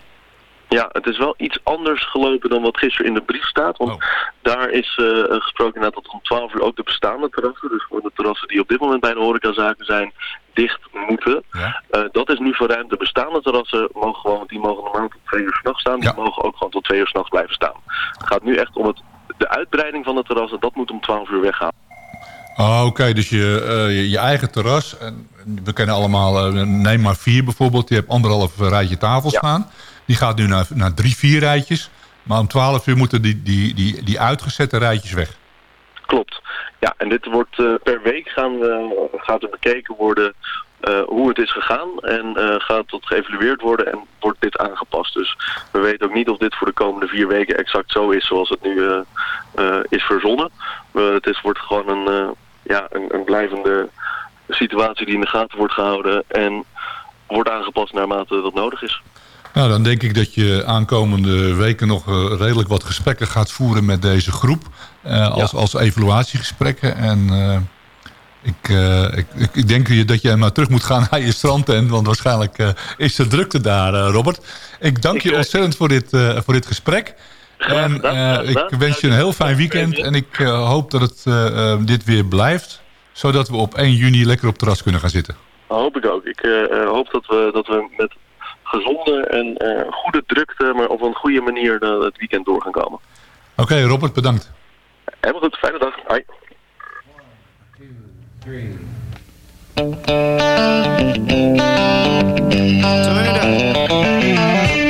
Ja, het is wel iets anders gelopen dan wat gisteren in de brief staat. Want daar is eh, gesproken dat om 12 uur ook de bestaande terrassen, dus gewoon de terrassen die op dit moment bij de horecazaken zijn, dicht moeten. Eh, dat is nu verruimd. De bestaande terrassen mogen gewoon, die mogen normaal tot twee uur s'nachts staan, die mogen ook gewoon tot twee uur s'nachts blijven staan. Het gaat nu echt om het, de uitbreiding van de terrassen, dat moet om 12 uur weggaan. Oh, Oké, dus je, eh, je, je eigen terras. En we kennen allemaal, neem maar vier bijvoorbeeld. Je hebt anderhalf rijtje tafel staan. Die gaat nu naar, naar drie, vier rijtjes. Maar om 12 uur moeten die, die, die, die uitgezette rijtjes weg. Klopt. Ja, en dit wordt eh, per week gaan gaat er bekeken worden eh, hoe het is gegaan. En eh, gaat dat geëvalueerd worden en wordt dit aangepast. Dus we weten ook niet of dit voor de komende vier weken exact zo is zoals het nu is verzonnen. Het is, wordt gewoon een, ja, een, een blijvende situatie die in de gaten wordt gehouden. En wordt aangepast naarmate dat nodig is. Nou, dan denk ik dat je aankomende weken nog eh, redelijk wat gesprekken gaat voeren met deze groep. eh, als, als evaluatiegesprekken. En eh, ik, ik, ik, denk je dat je maar terug moet gaan [laughs] naar je strandtent. Want waarschijnlijk is er drukte daar, Robert. Ik dank je ontzettend voor dit, voor dit gesprek. En ik wens je een heel fijn weekend. En ik hoop dat het, dit weer blijft. Zodat we op 1 juni lekker op het terras kunnen gaan zitten. Dat hoop ik ook. Ik hoop dat we, dat we met gezonde en eh, goede drukte, maar op een goede manier het weekend door gaan komen. Oké, Robert, bedankt. Helemaal goed, fijne dag. Hoi. Big